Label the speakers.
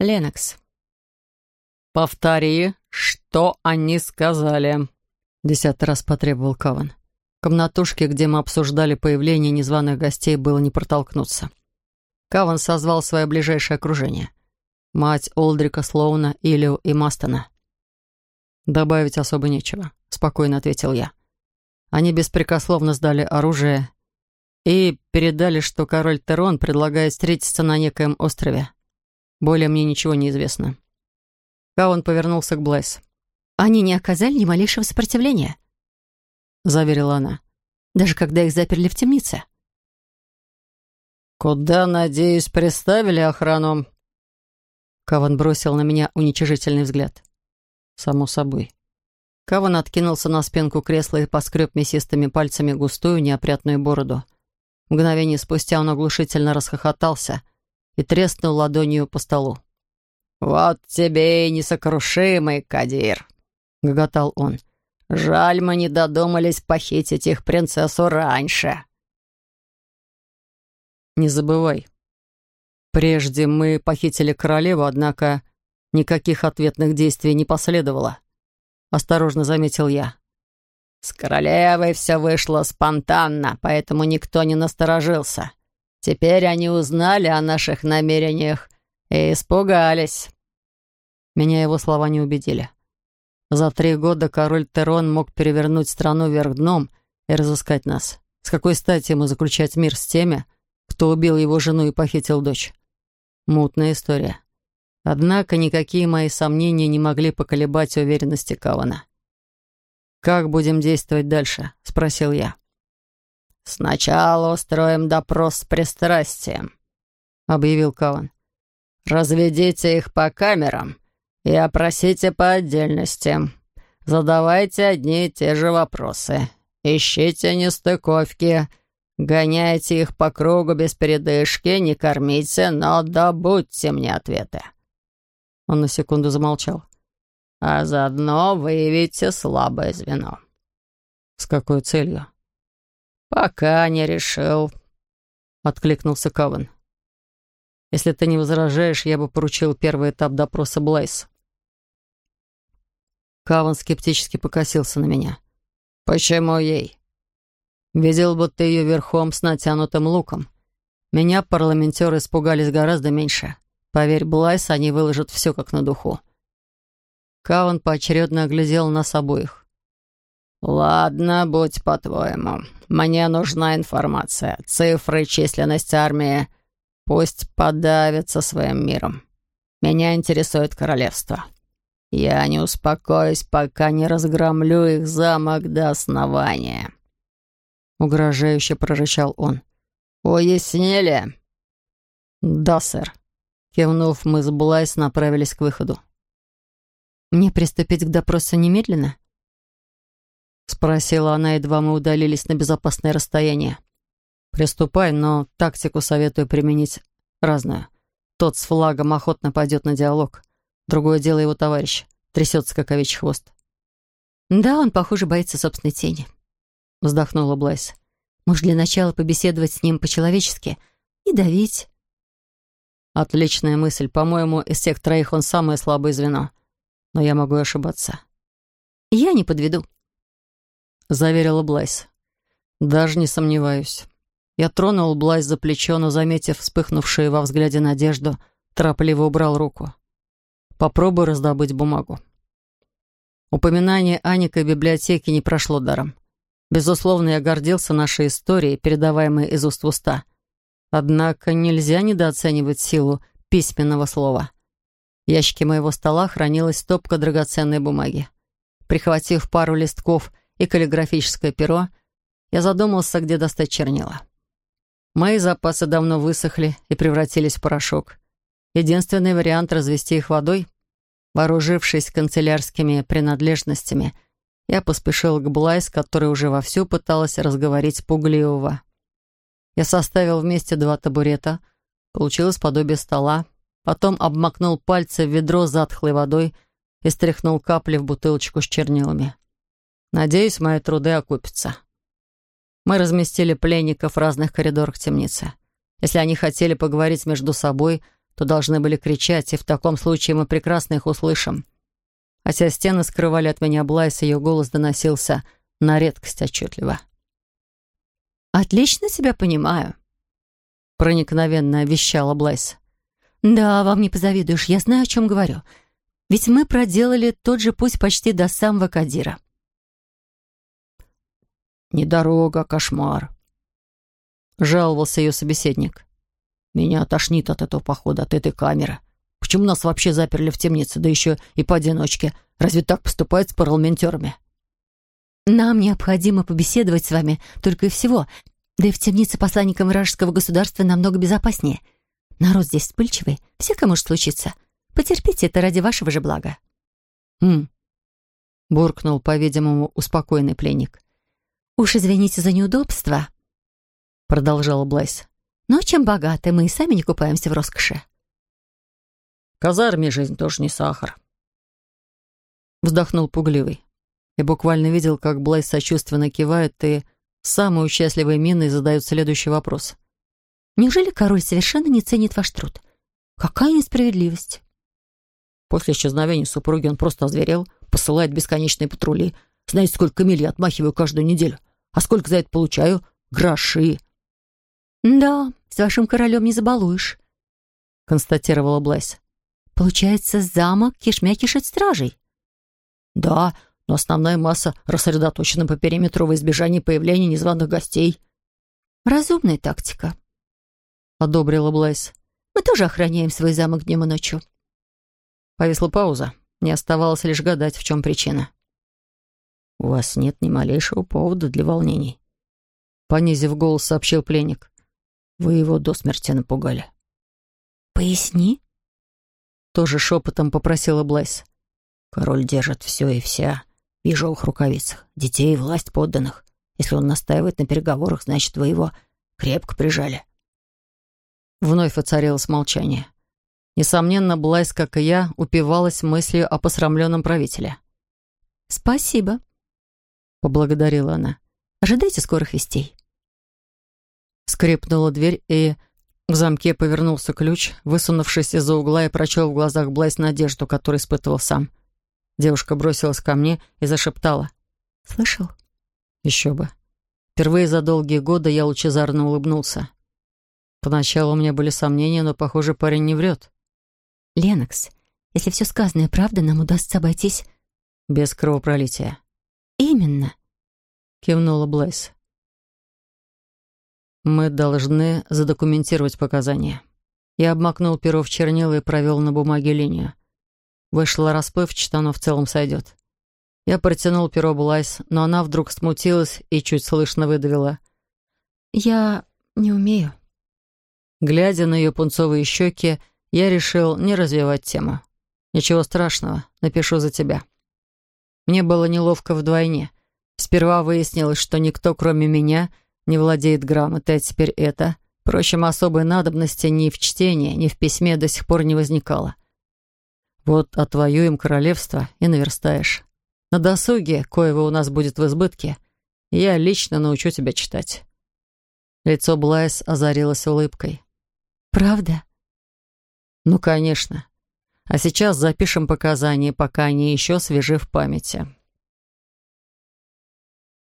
Speaker 1: Ленокс.
Speaker 2: «Повтори, что они сказали», — десятый раз потребовал Каван. В комнатушке, где мы обсуждали появление незваных гостей, было не протолкнуться. Каван созвал свое ближайшее окружение. Мать Олдрика, Слоуна, Илиу и Мастона. «Добавить особо нечего», — спокойно ответил я. Они беспрекословно сдали оружие и передали, что король Терон предлагает встретиться на некоем острове. Более мне ничего не известно. Каун повернулся к Блайс.
Speaker 1: «Они не оказали ни малейшего сопротивления», — заверила она. «Даже когда их заперли в темнице».
Speaker 2: «Куда, надеюсь, приставили охрану?» Каван бросил на меня уничижительный взгляд. «Само собой». Каван откинулся на спинку кресла и поскреб мясистыми пальцами густую неопрятную бороду. Мгновение спустя он оглушительно расхохотался и треснул ладонью по столу. «Вот тебе и несокрушимый, Кадир!» — гоготал он. «Жаль, мы не додумались похитить их принцессу раньше!» «Не забывай. Прежде мы похитили королеву, однако никаких ответных действий не последовало», — осторожно заметил я. «С королевой все вышло спонтанно, поэтому никто не насторожился. Теперь они узнали о наших намерениях и испугались». Меня его слова не убедили. За три года король Терон мог перевернуть страну вверх дном и разыскать нас. С какой стати ему заключать мир с теми, кто убил его жену и похитил дочь? Мутная история. Однако никакие мои сомнения не могли поколебать уверенности Кавана. «Как будем действовать дальше?» — спросил я. «Сначала устроим допрос с пристрастием», — объявил Каван. «Разведите их по камерам и опросите по отдельности. Задавайте одни и те же вопросы. Ищите нестыковки. Гоняйте их по кругу без передышки, не кормите, но добудьте мне ответы». Он на секунду замолчал. «А заодно выявите слабое звено». «С какой целью?» «Пока не решил», — откликнулся Каван. «Если ты не возражаешь, я бы поручил первый этап допроса Блайс». Каван скептически покосился на меня. «Почему ей?» Видел, будто ее верхом с натянутым луком. Меня парламентеры испугались гораздо меньше. Поверь, Блайс, они выложат все как на духу. Каван поочередно оглядел нас обоих. «Ладно, будь по-твоему. Мне нужна информация. Цифры, численность армии. Пусть подавятся своим миром. Меня интересует королевство. Я не успокоюсь, пока не разгромлю их замок до основания». Угрожающе прорычал он. «Уяснили?» «Да, сэр». Кивнув, мы с Блайс направились к выходу.
Speaker 1: «Мне приступить к допросу немедленно?»
Speaker 2: Спросила она, едва мы удалились на безопасное расстояние. «Приступай, но тактику советую применить разную. Тот с флагом охотно пойдет на диалог. Другое дело его товарищ. Трясется, как овечий хвост».
Speaker 1: «Да, он, похоже, боится собственной тени», — вздохнула Блайс. «Может, для начала побеседовать с ним по-человечески не давить?»
Speaker 2: «Отличная мысль. По-моему, из всех троих он самое слабое звено. Но я могу ошибаться».
Speaker 1: «Я не подведу», —
Speaker 2: заверила Блайс. «Даже не сомневаюсь». Я тронул Блайс за плечо, но, заметив вспыхнувшую во взгляде надежду, торопливо убрал руку. «Попробуй раздобыть бумагу». Упоминание Аника в библиотеке не прошло даром. Безусловно, я гордился нашей историей, передаваемой из уст в уста. Однако нельзя недооценивать силу письменного слова. В ящике моего стола хранилась стопка драгоценной бумаги. Прихватив пару листков и каллиграфическое перо, я задумался, где достать чернила. Мои запасы давно высохли и превратились в порошок. Единственный вариант — развести их водой. Вооружившись канцелярскими принадлежностями, я поспешил к Блайс, которая уже вовсю пыталась разговорить пугливого. Я составил вместе два табурета, получилось подобие стола, потом обмакнул пальцы в ведро затхлой водой и стряхнул капли в бутылочку с чернилами. Надеюсь, мои труды окупятся. Мы разместили пленников в разных коридорах темницы. Если они хотели поговорить между собой, то должны были кричать, и в таком случае мы прекрасно их услышим. Хотя стены скрывали от меня Блайс, ее голос доносился на редкость отчетливо.
Speaker 1: «Отлично себя понимаю», — проникновенно вещала Блайс. «Да, вам не позавидуешь, я знаю, о чем говорю. Ведь мы проделали тот же путь почти до самого Кадира».
Speaker 2: «Не дорога, кошмар», — жаловался ее собеседник. Меня тошнит от этого похода, от этой камеры. Почему нас вообще заперли в темнице, да еще и поодиночке? Разве так поступают с парламентерами?»
Speaker 1: «Нам необходимо побеседовать с вами только и всего. Да и в темнице посланникам вражеского государства намного безопаснее. Народ здесь вспыльчивый, всякое может случиться. Потерпите это ради вашего же блага».
Speaker 2: «Хм», — буркнул, по-видимому, успокоенный пленник.
Speaker 1: «Уж извините за неудобство», — продолжала Блайс. Но чем богаты, мы и сами не купаемся в роскоши.
Speaker 2: казарме жизнь тоже не сахар. Вздохнул пугливый. И буквально видел, как Блайс сочувственно кивает и самой участливой миной задает следующий вопрос.
Speaker 1: «Неужели король совершенно не ценит ваш труд? Какая несправедливость!»
Speaker 2: После исчезновения супруги он просто озверел, посылает бесконечные патрули. Знаете, сколько миль я отмахиваю каждую неделю? А сколько за это получаю? Гроши.
Speaker 1: «Да, с вашим королем не забалуешь», —
Speaker 2: констатировала Блайс.
Speaker 1: «Получается, замок кишмя кишит стражей».
Speaker 2: «Да, но основная масса рассредоточена по периметру в избежании появления незваных гостей».
Speaker 1: «Разумная тактика», —
Speaker 2: одобрила Блайс.
Speaker 1: «Мы тоже охраняем свой замок днем и ночью».
Speaker 2: Повисла пауза. Не оставалось лишь гадать, в чем причина. «У вас нет ни малейшего повода для волнений», — понизив голос, сообщил пленник. Вы его до смерти напугали.
Speaker 1: «Поясни?»
Speaker 2: Тоже шепотом попросила Блайс. «Король держит все и вся в ежовых рукавицах. Детей, власть подданных. Если он настаивает на переговорах, значит, вы его крепко прижали». Вновь воцарилось молчание. Несомненно, Блайс, как и я, упивалась мыслью о посрамленном правителе.
Speaker 1: «Спасибо», —
Speaker 2: поблагодарила она.
Speaker 1: «Ожидайте скорых вестей».
Speaker 2: Скрипнула дверь, и в замке повернулся ключ, высунувшись из-за угла и прочел в глазах Блайс надежду, которую испытывал сам. Девушка бросилась ко мне и зашептала.
Speaker 1: «Слышал?»
Speaker 2: «Еще бы». Впервые за долгие годы я лучезарно улыбнулся. Поначалу у меня были сомнения, но, похоже, парень не врет.
Speaker 1: «Ленокс, если все сказанное правда, нам удастся обойтись...»
Speaker 2: «Без кровопролития».
Speaker 1: «Именно», —
Speaker 2: кивнула Блайс. Мы должны задокументировать показания. Я обмакнул перо в чернила и провел на бумаге линию. Вышло расплывчато, но в целом сойдет. Я протянул перо Блайс, но она вдруг смутилась и чуть слышно выдавила.
Speaker 1: «Я не умею».
Speaker 2: Глядя на ее пунцовые щеки, я решил не развивать тему. «Ничего страшного, напишу за тебя». Мне было неловко вдвойне. Сперва выяснилось, что никто, кроме меня, не владеет грамотой, а теперь это. Впрочем, особой надобности ни в чтении, ни в письме до сих пор не возникало. Вот отвоюем королевство и наверстаешь. На досуге, коего у нас будет в избытке, я лично научу тебя читать». Лицо Блайс озарилось улыбкой.
Speaker 1: «Правда?»
Speaker 2: «Ну, конечно. А сейчас запишем показания, пока они еще свежи в памяти».